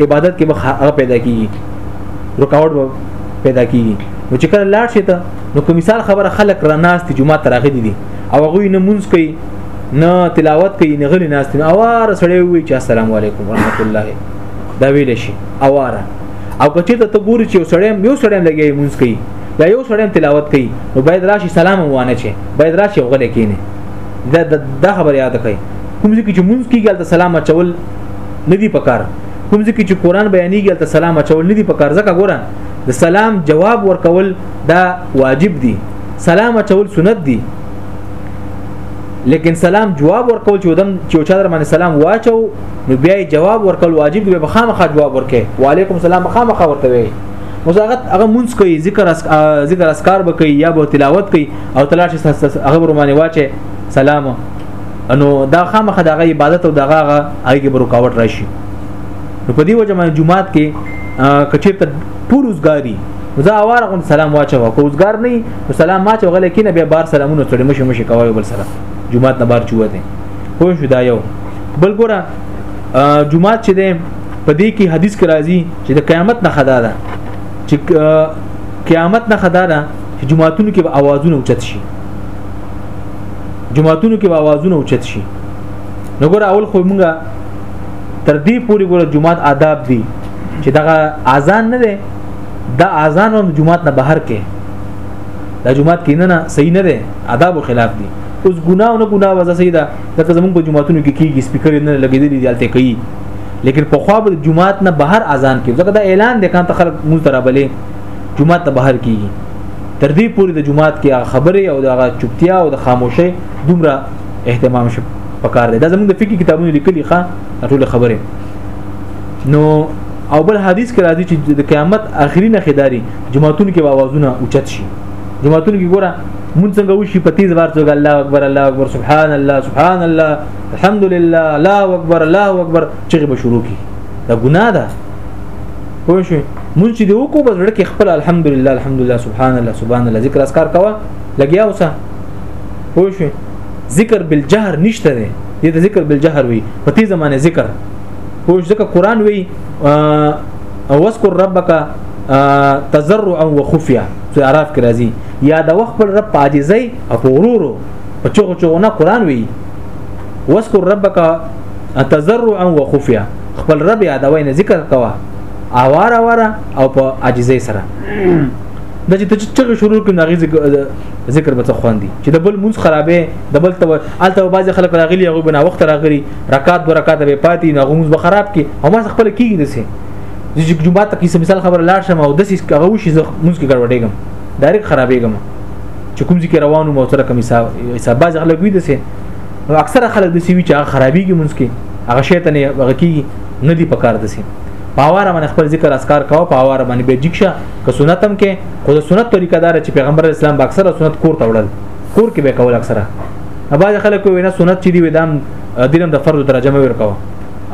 عبادت کې به هغه پیدا کیږي رکاوټ به پیدا کیږي نو چې کله لاړ شي ته نو کوم مثال خبره خلک را ناست جمعه تراغلي دي او هغه نه مونږ کوي نه تلاوت کوي نه غلي ناست نه اوار سړی وي چې السلام علیکم ورحمت الله دا ویل شي اوار او کچې ته ته ګوري چې سړی یو سړی لګي مونږ کوي یا یو سړی تلاوت کوي نو باید راشي سلام وانه چي باید راشي غلې کینه دا دا خبره یاد کړئ کوم ځکه چې مونږ کیږي د سلام چول ندی پکار کوم ځکه چې قران بیانېږي ته سلام اچول ندی پکار ځکه ګوره د سلام جواب ورکول دا واجب دی سلام اچول سنت دی لیکن سلام جواب ورکول چې ودم چې چا در باندې سلام واچو نو بیا جواب ورکول واجب دی به خامخا جواب ورکې وعلیکم السلام خامخا ورته وي اوس هغه هغه مونږ کوي ذکر اس ذکر اسکار به کوي یا به تلاوت کوي او تلاش هغه رومانه واچي سلام انو دا خامخ د هغه عبادت او دغه هغه به رکاوټ راشي نو په دې وجه باندې جمعات کې کچیرته ټول وزګاری زه اوار غون سلام واچو کو وزګار نه سلام ما چې غل کې نه بیا بار سلامونه سره مشه مشه کوي بل سره جمعات نه بار چوه دي خو شو دا یو بل ګوره جمعات چې ده په دې کې حدیث کې راځي چې د قیامت نه خدا ده چې قیامت نه خدا ده چې جمعاتونو کې به اوازونه اوچت شي جمعهتونو کې اوازونه اوچت شي نو ګور اول خو مونږه تر دې پوري ګور جمعات آداب دي چې دغه اذان نه ده دا اذان هم جمعات نه بهر کې دا جمعات کې نه نه صحیح نه ده آداب خلاف دي اوس ګناه نه ګناه وځه صحیح ده لکه زمونږ په جمعاتونو کې کیږي سپیکر نه لګیدلی دی الته کوي لیکن په خواب جمعات نه بهر اذان کې ځکه دا اعلان دی کان ته خلک مول ترابلې جمعات ته بهر کیږي تر دې پورې د جمعات کې هغه خبره او د هغه چوپتیا او د خاموشۍ دومره اهتمام شپ پکار دی دا زموږ د فقہی کتابونو لیکلي ښه ټول خبره نو او بل حدیث کې راځي چې د قیامت اخري نه خداري جمعتون کې आवाजونه اوچت شي جمعتون کې ګوره مون څنګه وشي په تیز بار څنګه الله اکبر الله اکبر سبحان الله سبحان الله الحمدلله الله اکبر الله اکبر چې به شروع کی دا ګناه ده پوه شو مونږ چې دی وکړو بس ورکه خپل الحمدلله الحمدلله سبحان الله سبحان الله ذکر اسکار کوا لګیا اوسه پوه شو ذکر بالجهر نشته دی دې ذکر بالجهر وي په دې زمانه ذکر پوه ځکه قران وی او وذكر ربک تزرعا وخفيا چې عراف کې راځي یا د وخت پر رب عاجزي او غرورو په چغو چغو نه قران وی وذكر ربک تزرعا وخفيا خپل رب یادوي نه ذکر کوه اوار اوار او په عاجزۍ سره د چې ته چې شروع کې ناغي ذکر به څه خوندي چې د بل مونږ خرابې د بل تو الته باز خلک راغلي هغه بنا وخت راغلي رکعات دو رکعات به پاتې نه غومز به خراب کې او ما خپل کېږي دسه چې جمعه ته کیسه مثال خبر لاړ شم او دسې هغه وشي زه مونږ کې ګډوډېږم ډایرک خرابېږم چې کوم ذکر روانو مو سره کوم حساب حساب باز خلک وي دسه اکثره خلک دسه وي چې خرابېږي مونږ کې هغه شی ته نه هغه کی نه دی پکار دسی پاواره باندې خپل ذکر اسکار کاو پاواره باندې به جکشه که سنتم کې خو د سنت طریقه دار چې پیغمبر اسلام باکسره سنت کور ته وړل کور کې به کول اکثره اباځه خلک وینا سنت چې دی ودام دینم د فرض درجه مې ورکاو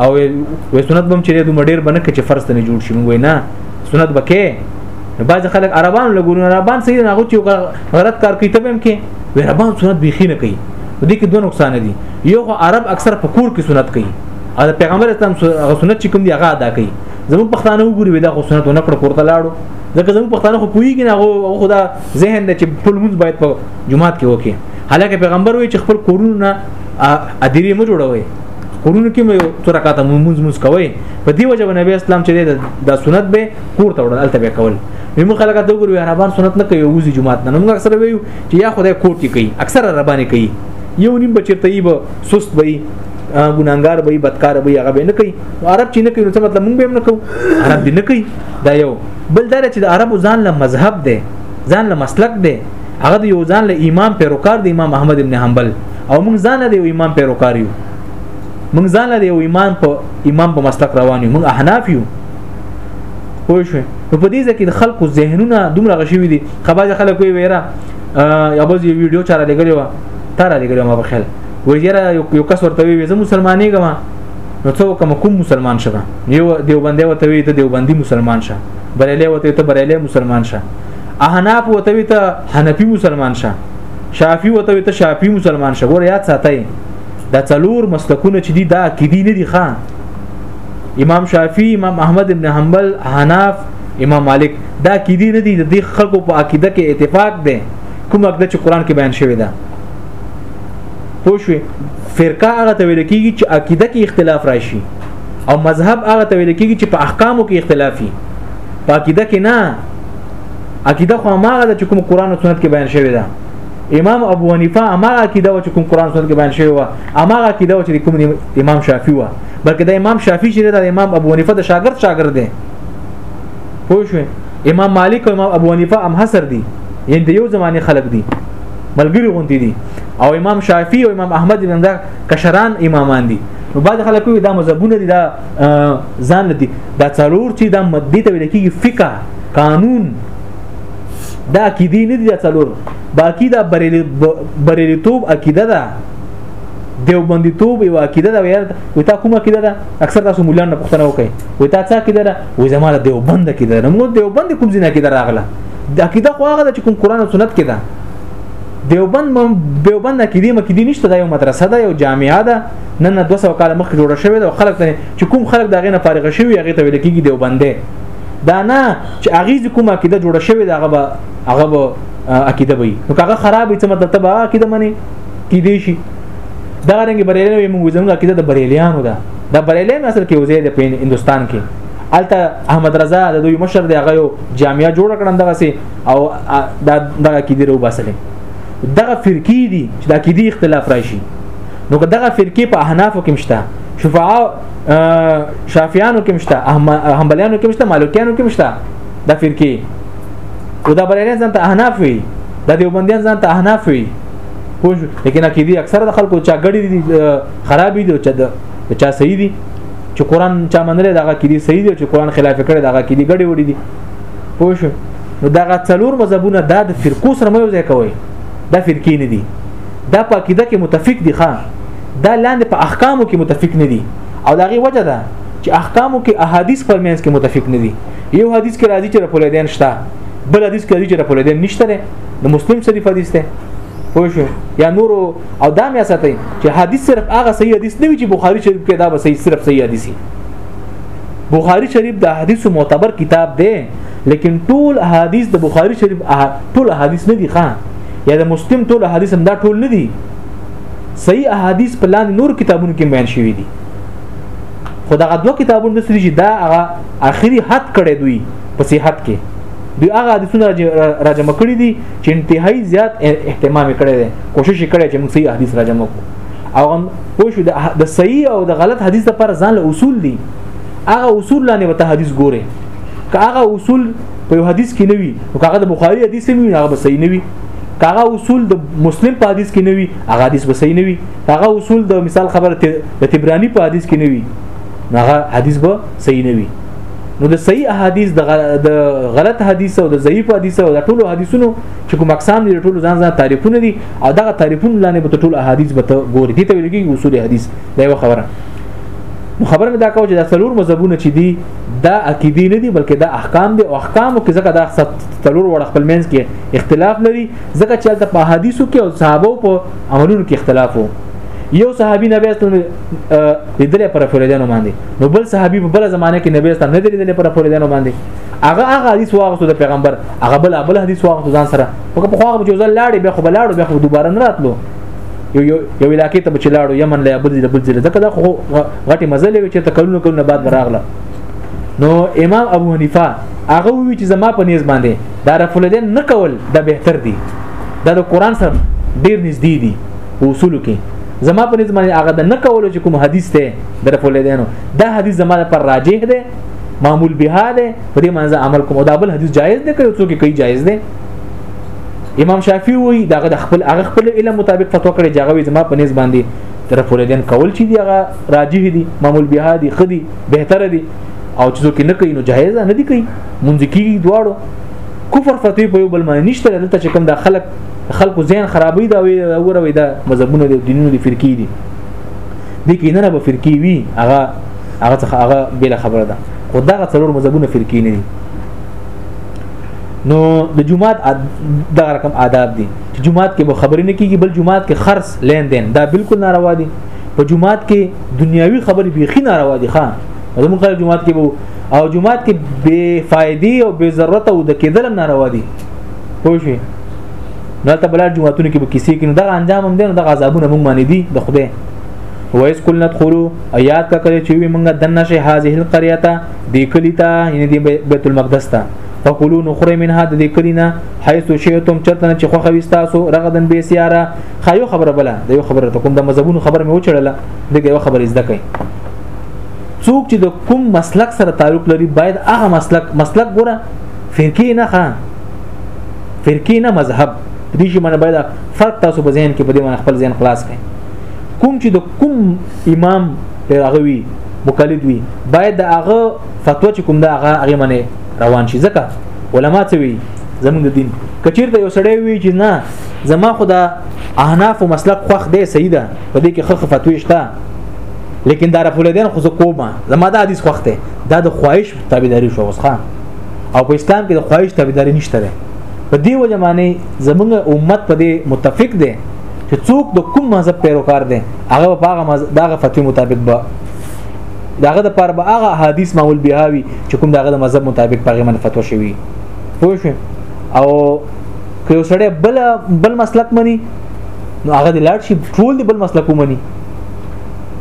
او وې سنت بم چې دوه ډیر بنه کې چې فرض ته نه جوړ شي موږ نه سنت بکې بعض خلک عربان لګوري عربان سید نه غوچي غلط کار کوي ته هم کې عربان سنت بيخي نه کوي په دې کې دوه نقصان دي یو خو عرب اکثر په کور کې سنت کوي او د پیغمبر اسلام سنت چې کوم دی هغه ادا کوي زموږ پښتانه وګوري دا خو سنت نه کړ کورته لاړو ځکه زموږ پښتانه خو پوېږي نه هغه خدا ذهن دی چې خپل موږ باید په جماعت کې وکړي حالکه پیغمبر وایي چې خپل کورونه اديري مو جوړوي کورونه کې مو تر کاته موږ موږ کوي په دی وجه نبی اسلام چې دا سنت به کور ته وړل الته به کول موږ خلک ته وګورو عربان سنت نه کوي وزي جماعت نه موږ اکثر ویو چې یا خدای کور کې کوي اکثره ربانه کوي یو نیم بچرته یي به سست وي ګناګار وي بدکار وي هغه به نه کوي عرب چې نه کوي نو څه مطلب مونږ به هم نه کوو عرب دې نه کوي دا یو بل دا چې د عربو ځان له مذهب دی ځان له مسلک دی هغه د یو ځان له امام پیروکار دی امام احمد ابن حنبل او مونږ ځان له یو امام پیروکار یو مونږ ځان له یو امام په امام په مسلک روان یو مونږ احناف یو پوه شو نو په دې ځکه د خلکو ذهنونه دومره غشوي دي خباز خلک وی ویره یا به یو ویډیو چاره لګلې و تاره لګلې ما په خیال ویره یو کس ورته وی زه مسلمانې ګم نو څو کوم کوم مسلمان شوه یو دیوبندې وته وی ته دیوبندي مسلمان شه بریلې وته ته بریلې مسلمان شه احناف وته وی ته حنفي مسلمان شه شافعي وته وی ته شافعي مسلمان شه ګور یاد ساتي دا څلور مسلکونه چې دي دا کې دي نه دي خان امام شافعي امام احمد ابن حنبل حناف امام مالک دا کې دي نه دي د خلکو په عقیده کې اتفاق دی کوم عقیده چې قران کې بیان شوی ده پوښوي فرقه هغه ته ویل کیږي چې عقیده کې اختلاف راشي او مذهب هغه ته ویل کیږي چې په احکامو کې اختلافي په عقیده کې نه عقیده خو هغه ده چې کوم قران او سنت کې بیان شوی ده امام ابو حنیفه هغه عقیده چې کوم قران او سنت کې بیان شوی و هغه عقیده چې کوم امام شافعي و بلکې د امام شافعي چې د امام ابو حنیفه د شاګرد شاګرد دی پوه شو امام مالک او امام ابو حنیفه هم حسر دي یعنی د یو زمانه خلق دي ملګری غونتی دي او امام شافعي او امام احمد بن دا کشران امامان دي نو بعد خلک دا مذهبونه دي دا ځان لدی دا څلور چې دا مدي ته ویل کیږي فقہ قانون دا عقیدې نه دي دا څلور باقی دا بریلیتوب عقیده ده دیوبندی توب یو عقیده دا ویل وي تا کومه عقیده ده اکثر تاسو مولان نه پوښتنه وکړي وي تا څه عقیده ده وي زموږ دیوبند عقیده ده موږ دیوبند کوم ځینه عقیده راغله د عقیده خو هغه چې کوم قران او سنت کې ده دیوبند مم دیوبند کې دی مکه دی نشته دا یو مدرسه ده یو جامعه ده نن نه 200 کال مخکې جوړه شوې ده خلک ته چې کوم خلک دا غینه فارغ شوی هغه ته ویل کېږي دیوبندې دا نه چې هغه کومه کې ده جوړه شوې ده هغه هغه عقیده وي نو هغه خرابې څه مطلب ته عقیده مني کې دي شي دا رنګ بریلیان وي موږ زموږ عقیده د بریلیانو ده دا بریلیان اصل کې وزې ده په هندستان کې الته احمد رضا د دوی مشر دی هغه یو جامعه جوړ کړم دغه سي او دا دغه کې دی رو باسلې دغه فرقې دي چې دا کې دي اختلاف راشي نو دغه فرقې په احنافو کې مشته شفعاء شافعیانو کې مشته حنبلیانو کې مشته مالکیانو کې مشته دا فرقې او دا بریلیان ځان ته احناف وي دا دیوبندیان ځان ته احناف وي پوه شو لیکن عقیده اکثر د خلکو چا ګړي دي خرابې دي او چا د چا صحیح دي چې قران چا منره دغه کې دي صحیح دي چې قران خلاف کړي دغه کې دي ګړي وړي دي پوه شو نو دغه څلور مذهبونه دا د فرقو سره مې ځای کوي دا فرقې نه دي دا په عقیده کې متفق دي خان دا لاندې په احکامو کې متفق نه دي او دا غي وجه ده چې احکامو کې احادیث پر منځ کې متفق نه دي یو حدیث کې راځي چې رفول دین شته بل حدیث کې راځي چې رفول دین نشته د مسلم شریف حدیث ده پوه شو یا نور او دا مې ساتي چې حدیث صرف هغه صحیح حدیث نه وي چې بخاری شریف کې دا به صحیح صرف صحیح حدیثي بخاری شریف د حدیث معتبر کتاب دی لیکن ټول احادیث د بخاری شریف ټول احادیث نه دي خان یا د مسلم ټول احادیث هم دا ټول نه دي صحیح احادیث په لاندې نور کتابونو کې بیان شوي دي خو دغه دوه کتابونه د سری چې دا هغه اخري حد کړی دوی په صحت کې دوی هغه حدیثونه راجمع کړي دي چې انتهایی زیات اهتمام کړي دي کوشش کړي چې موږ صحیح حدیث راجمع کړو او هم پوه شو د صحیح او د غلط حدیث لپاره ځان له اصول دي هغه اصول لاندې وته حدیث ګوره که هغه اصول په یو حدیث کې نه وي او هغه د بخاری حدیث نه وي هغه به صحیح نه وي هغه اصول د مسلم په حدیث کې نه وي هغه حدیث به صحیح نه وي هغه اصول د مثال خبره د تبرانی په حدیث کې نه وي هغه حدیث به صحیح نه وي نو د صحیح احادیث د غلط حدیث او د ضعیف حدیث او د ټولو حدیثونو چې کوم اقسام دي ټولو ځان ځان تعریفونه دي او دغه تعریفونه لاندې به ټول احادیث به ته ګوري دي ته ویل کېږي اصول حدیث دا یو خبره نو خبره دا کوي چې دا څلور مذهبونه چې دي دا عقيدي نه دي بلکې دا احکام دي او احکام کې ځکه دا څلور وړ خپل منځ کې اختلاف لري ځکه چې د په حدیثو کې او صحابه په عملونو کې اختلاف وو یو صحابي نبی اسلام لیدل پر فریدانو باندې نو بل صحابي په بل زمانه کې نبی اسلام نه لیدل پر فریدانو باندې هغه هغه حدیث واغسو د پیغمبر هغه بل بل حدیث واغسو ځان سره په خو هغه جو ځل لاړې به خو بلاړو به خو دوباره نه راتلو یو یو یو علاقې ته بچلاړو یمن لا بل بل ځل ځکه دا خو غټي مزلې وي چې تکلونو کلونه بعد راغله نو امام ابو حنیفه هغه وی چې زما په نیز باندې دا رفل دین نه کول دا بهتر دی دا د قران سره ډیر نږدې دی په اصول کې زما په نظر باندې هغه د نه کولو چې کوم حدیث ته در په لیدنو دا حدیث زما پر راجح دی معمول بها دی په دې معنی عمل کوم او دا بل حدیث جایز دی که څوک کوي جایز دی امام شافعي وایي دا د خپل هغه خپل علم مطابق فتوا کړې جاغوي زما په نسبت باندې تر فولیدن کول چې دی هغه راجح دي معمول بها دي خدي بهتره دي او چې څوک نه کوي نو جایز نه دي کوي مونږ کیږي دواړو کفر فتوی په یو بل معنی نشته دلته چې کوم د خلک خلکو ذهن خرابوي دا وی وګوره وی دا مذهبونه دي دینونه دي فرقې دي د کې نه به فرقې وي هغه هغه څخه هغه بل خبره ده خو دا څلور مذهبونه فرقې نه دي نو د جمعات دا رقم آداب دي چې جمعات کې به خبرې نه کیږي بل جمعات کې خرص لین دین دا بالکل ناروا دي په جمعات کې دنیاوی خبرې بیخي ناروا دي ښا زموږ خلک جمعات کې وو او جمعات کې بے فائدې او بے ضرورت او د کېدل ناروا دي پوه شئ نو ته بلار جمعتون کې به کیسې کینو دا انجام هم دی نو دا عذابونه مونږ باندې دي د خدای وایس کول ندخلو ایات کا کړی چې وی مونږ دنه شي هاذه القريه ته دی کلی ته یعنی دی بیت المقدس ته فقولو نخره منها د دې کلینا حيث شئتم چرتنه چې خوخه وستاسو رغدن به سیاره خایو خبره بلا د یو خبره ته کوم د مذهبونو خبره مې وچړله دغه یو خبره زده کړئ څوک چې د کوم مسلک سره تعلق لري باید هغه مسلک مسلک ګوره فرقی نه خان فرقی نه مذهب دې شي معنی باید فرق تاسو په ذهن کې په دې معنی خپل ذهن خلاص کړئ کوم چې د کوم امام پیراغوي مقلد وي باید د هغه فتوا چې کوم دا هغه هغه منه روان شي ځکه علما څه وي زمونږ د دین کچیرته یو سړی وي چې نه زما خدا احناف مسلک خوخ دی صحیح ده په دې کې خخ فتوی شته لیکن دار فولدین خو کومه زما دا حدیث خوخته دا د خواهش تابعداري شو وسخه او په اسلام کې د خواهش تابعداري نشته ده په دې وجه باندې زمونږ امت په دې متفق ده چې څوک د کوم مذهب پیروکار دي هغه په هغه دغه فتوی مطابق به داغه د پر به هغه حدیث معول بیاوی چې کوم داغه د مذهب مطابق پغه من فتوا شوی پوه شو او که یو سړی بل بل مسلک مني نو هغه د لاړ شي ټول د بل مسلک ومني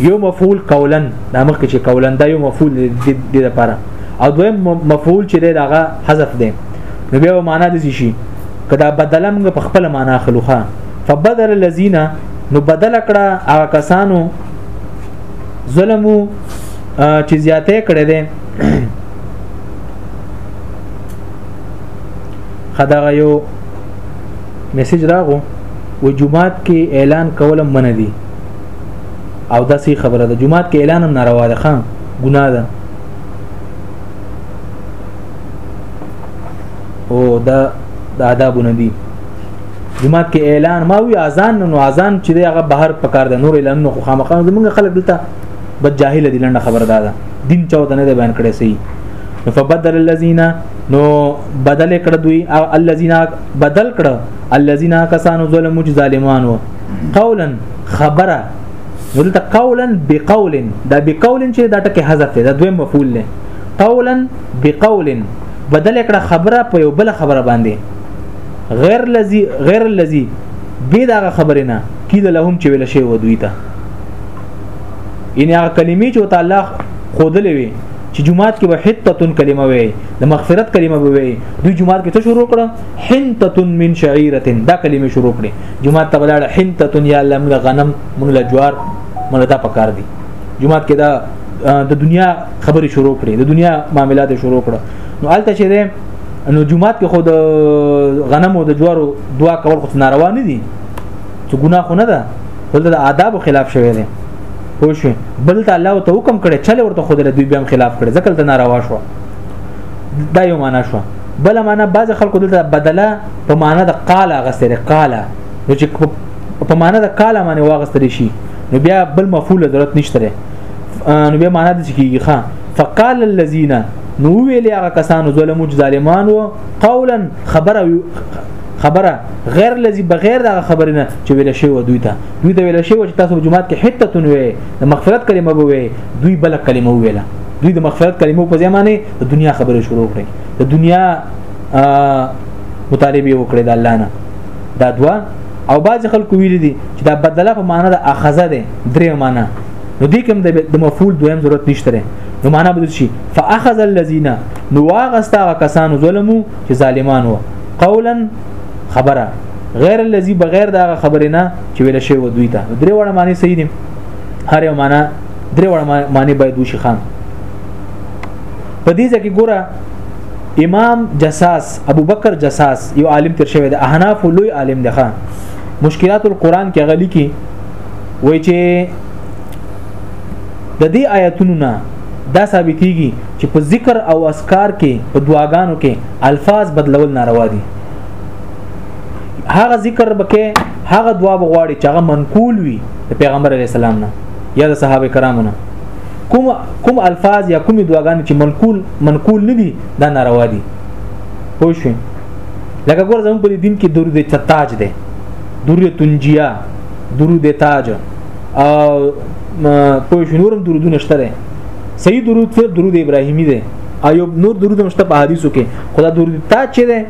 یو مفعول قولا دا مخکې چې قولا دا یو مفعول دی لپاره او دویم مفعول چې دی داغه حذف دی نو بیا معنا د شي کدا بدله موږ په خپل معنا خلوخه فبدل الذين نو بدل کړه هغه کسانو ظلمو چې زیاته کړي دي خدغه یو میسج راغو و جمعات کې اعلان کولم من دي او دا سی خبره ده جمعات کې اعلان هم ناروا ده خان ګناه ده او دا د آداب ندی جمعات کې اعلان ما وی اذان نو اذان چې دی هغه بهر پکار ده نور اعلان نو خو خامخا زمونږ خلک دلته بد جاهل دي لنډه خبره ده دین چاوته نه بیان کړي سي فبدل الذين نو بدل کړ دوی الذين بدل کړ الذين کسانو ظلمو ظالمانو قولا خبره دلته قولا بقول دا بقول چې دا ټکه حذف ده دوی مفعول نه قولا بقول بدل کړه خبره په یو بل خبره باندې غیر لذي غیر لذي به دا خبره نه کیله لهم چې ویل شي و دوی ته یعنی هغه کلمې چې تعالی خودلې وي چې جمعات کې به حتتن کلمه وي د مغفرت کلمه به وي دوی جمعات کې څه شروع کړه حنتتن من شعيره دا کلمه شروع کړي جمعه ته ولاړ حنته دنیا الله موږ غنم موږ له جوار موږ دا پکار دي جمعه کې دا د دنیا خبرې شروع کړې د دنیا معاملات شروع کړه نو الته چې نو جمعه کې خو د غنم او د جوارو دعا کول خو ناروا نه دي چې ګناه خو نه ده ولته د آداب خلاف شوی دی پوه شو بل ته الله ته حکم کړي چل ورته خود له دوی بیا خلاف کړي ځکه ته ناروا شو دا یو معنا شو بل معنا بعض خلکو دلته بدله په معنا د قال غستره قال نو چې په معنا د قال معنی واغستل شي نو بیا بل مفعول ضرورت نشته نو بیا معنا د کیږي ښا فقال الذين نو ویل هغه کسانو ظلمو ظالمان وو قولا خبره خبره غیر لذي بغیر دا خبره نه چې ویل شي و دوی ته دوی ته ویل شي چې تاسو جماعت کې حته تون وي د مغفرت کلمه به وي دوی بل کلمه ویله دوی د مغفرت کلمو په ځای باندې د دنیا خبره شروع کړې د دنیا مطالبه وکړي د الله نه دا دوا او بعض خلکو ویل دي چې دا بدله په معنی د اخذه ده درې معنی نو دې کوم د مفعول دویم ضرورت نشته نو معنا بدل شي فاخذ الذين نو واغستا کسانو ظلمو چې ظالمان وو قولا خبره غیر الذي بغیر دا خبره نه چې ویل شي و دوی ته درې وړه معنی صحیح دي هر یو معنی درې وړه معنی باید وشي خان په دې ځکه ګوره امام جساس ابو بکر جساس یو عالم تر شوی د احناف لوی عالم دی ښا مشکلات القرآن کې غلي کې وای چې د دې آیتونو نه دا ثابتېږي چې په ذکر او اسکار کې په دعاګانو کې الفاظ بدلول ناروا دي هغه ذکر بکې هغه دعا بغواړي چې هغه منقول وي د پیغمبر علی السلام نه یا د صحابه کرامو نه کوم کوم الفاظ یا کومې دعاګانې چې منقول منقول نه دي دا ناروا دي پوه شئ لکه ګور زموږ په دین کې درود تاج دی درود تنجیا درود تاج او پوه شئ نورم درودونه شته دی صحیح درود څه درود ابراهیمی دی ایوب نور درود مشته په حدیثو کې خدا درود تاج چې دی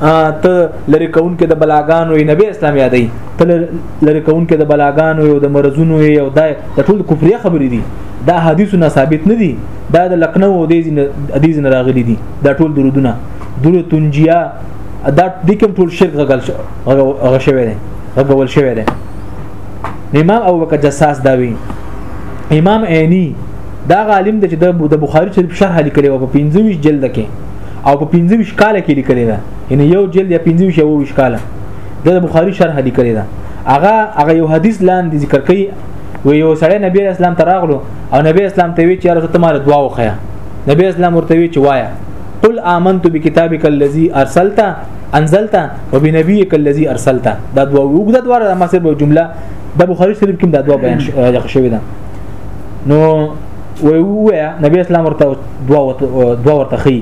ته لری کون کې د بلاګانو نبی اسلام یادې ته لری کونکي د بلاګانو یو د مرزونو یو د ټول کفریا خبرې دي دا حدیثونه ثابت نه دي دا د لکنو او د حدیث نه راغلي دي دا ټول درودونه درو تنجیا دا د کوم ټول شرک غل غل شوی دی غول شوی دی امام ابو بکر جساس دا وی امام عینی دا عالم د چې د بخاری شریف شرح لیکلی و په 25 جلد کې او په 25 کال کې لیکلی دا یعنی یو جلد یا 25 یو ویش کال د بخاری شرح لیکلی دا هغه هغه یو حدیث لاندې ذکر کړي و یو سړی نبی اسلام ته راغلو او نبی اسلام ته وی چې رسول تمہاره دعا وخیا نبی اسلام ورته وی چې وایا قل آمنت بكتابك الذي ارسلت انزلت وبنبيك الذي ارسلت دا دوا وګدا دوا ما سره به جمله د بخاری شریف کې دا دوا بیان شوی ده نو وی ویا نبی اسلام ورته دوا دوا ورته خي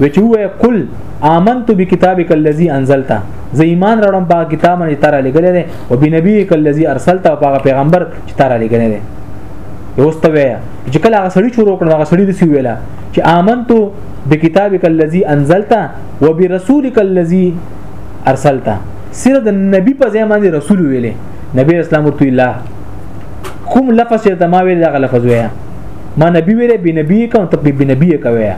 وی چې وی قل آمنت بكتابك الذي انزلت زه ایمان راوړم په کتاب باندې تر لګل دي او بنبي کلذي ارسلت او هغه پیغمبر چې تر لګل دي اوس ته وای چې کله هغه سړی شروع کړ هغه سړی د سی ویلا چې امنتو بکتابک الذي انزلت وبرسولک الذي ارسلت سره د نبی په ځای باندې رسول ویلې نبی اسلام ورته الله کوم لفظ چې ما ویل هغه لفظ ویا ما نبی ویلې بنبي کوم ته بنبي کوي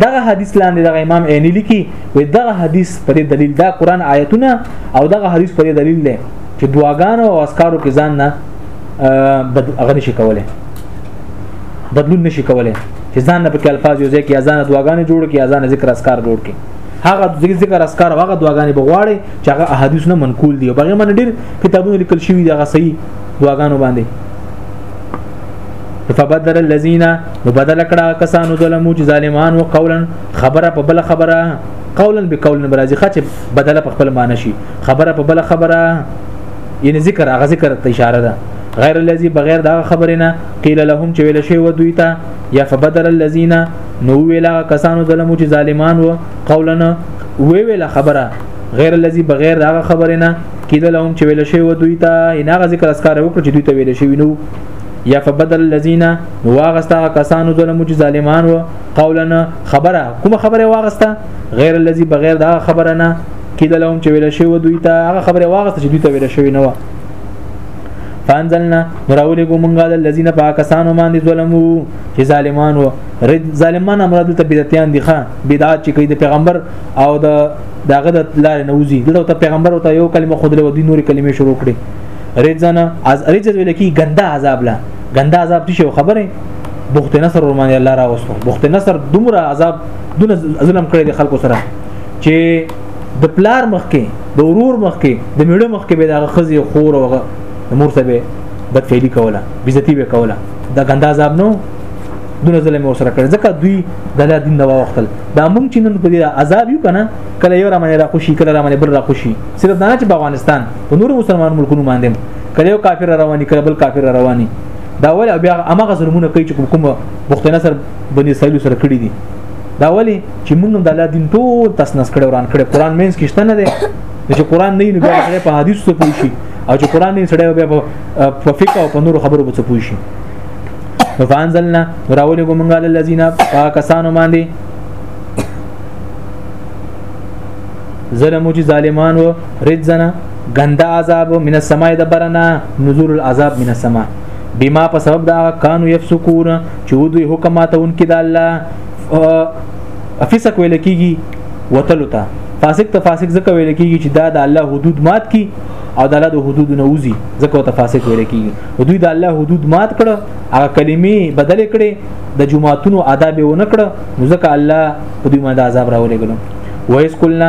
دغه حدیث لاندې دغه امام عینی لیکي وې دغه حدیث پر دلیل دا قران آیتونه او دغه حدیث پر دلیل دی چې دعاګانو او اسکارو کې ځان نه بد غني شي کوله بدلون نشي کوله چې ځان نه په الفاظ یو ځای کې اذان دعاګانې جوړ کې اذان ذکر اسکار جوړ کې هغه ذکر اسکار هغه دعاګانې بغواړي چې هغه احادیث نه منقول دي بغیر من ډیر کتابونه لیکل شوی دی هغه صحیح دعاګانو باندې فبدل الذين وبدل کړه کسانو ظلمو چې ظالمان وقولا خبره په بل خبره قولا بقول برازي خاطه بدله په خپل معنی شي خبره په بل خبره یعنی ذکر هغه ذکر ته اشاره ده غیر الذي بغیر دا خبره نه قیل لهم چې ویل شي و دوی ته یا فبدل الذين نو ویلا کسانو ظلمو چې ظالمان وو قولا وی ویلا خبره غیر الذي بغیر دا خبره نه قیل لهم چې ویل شي و دوی ته ان هغه ذکر اسکار وکړي چې دوی ته ویل شي نو یا فبدل الذين واغستا کسانو ظلمو چې ظالمان وو قولنا خبره کوم خبره واغسته غیر الذي بغیر دا خبره نه کید لهم چې ویل شوی دوی ته هغه خبره واغسته چې دوی ته ویل شوی نه و فانزلنا نراولی کو مونږه د الذين پاکستانو باندې ظلمو چې ظالمان و رد ظالمان امراد ته بدعتيان دي ښا بدعت چې کوي د پیغمبر او د داغه د لارې نوزي دلته ته پیغمبر او ته یو کلمه خود له دې نوري کلمې شروع کړي رجزنا از رجز ویل کی ګنده عذاب لا ګنده عذاب دي شو خبره بخت نصر ورمانه الله را وسو بخت نصر دومره عذاب دونه ظلم کړی د خلکو سره چې د پلار مخ کې د ورور مخ کې د میړه مخ کې به د خزي خور او مور سره به بدفعلی کوله بیزتی به کوله دا ګندا عذاب نو دونه ظلم وسره کړ ځکه دوی د الله دین دوا وختل دا مونږ چې نن په دې عذاب یو کنه کله یو را باندې را خوشي کله را باندې بل را خوشي صرف دا نه چې په افغانستان په نور مسلمان ملکونو باندې کله یو کافر رواني کله بل کافر رواني دا ول بیا هغه ظلمونه کوي چې کوم بختنه سر بني اسرائیل سره کړی دي دا ولی چې موږ د الله دین ټول تسنس کړو وران کړو قران مینس کې شته نه دی چې قران نه نو بیا سره په حدیث څه پوي شي او چې قران نه سره بیا په فقه او په نور خبرو به څه پوي شي فانزلنا راولې ګمنګ علی الذین پاکستانو باندې ظلمو چې ظالمان و رجزنا غنده عذاب من السماء د برنا نزول العذاب من السماء بما په سبب دا کانو یفسقون چې دوی حکمات اونکي د الله افسق ویل کیږي وتلو ته فاسق ته فاسق ځکه ویل کیږي چې دا د الله حدود مات کی او د الله د حدود نه وځي ځکه ته فاسق ویل کیږي او دوی د الله حدود مات کړه هغه کلمې بدل کړي د جمعاتونو آداب و نه کړه ځکه الله په دوی باندې عذاب راولې ګلم وایس کولنا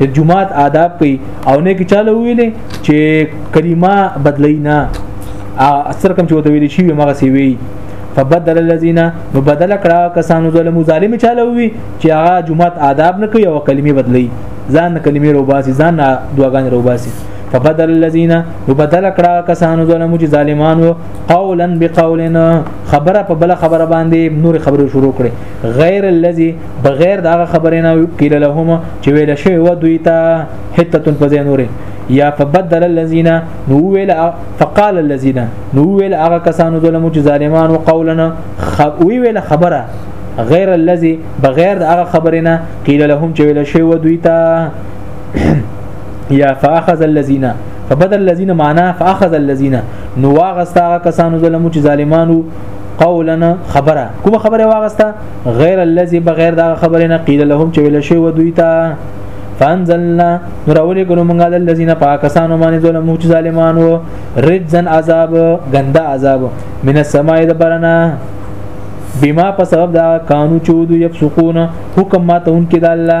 د جمعات آداب کوي او نه کې چاله ویلې چې کلمه بدلی نه اثر کم چې وته ویلې شي مغه سی وی فبدل الذين نو بدل کړه کسانو ظلم ظالم چاله وی چې هغه جمعات آداب نه کوي او کلمې بدلی ځان کلمې روباسي ځان دعاګان روباسي فبدل الذين وبدل کړه کسانو ظلمو چې ظالمانو قولا بقولنا خبره په بل خبره باندې نور خبره شروع کړي غیر الذي بغیر دا خبرې نه کیل لهم چې ویل شوی و دوی ته حته په ځای نورې یا فبدل الذين نو ویل فقال الذين نو ویل هغه کسانو ظلمو چې ظالمانو قولنا وی ویل خبره غیر الذي بغیر د هغه خبرې نه کیل لهم چې ویل شوی و دوی ته یا فاخذ الذين فبدل الذين معنا فاخذ الذين نو واغستا کسانو ظلمو چې ظالمانو قولنا خبره کوم خبره واغستا غیر الذي بغیر دا خبره نه قیل لهم چې ویل شوی و دوی ته فانزلنا نورولې ګلو مونږه د الذين پاکستان باندې ظلم او ظالمانو رجزن عذاب غنده عذاب من السماء د برنا بما په سبب دا قانون چود یفسقون حکم ماتون کې د الله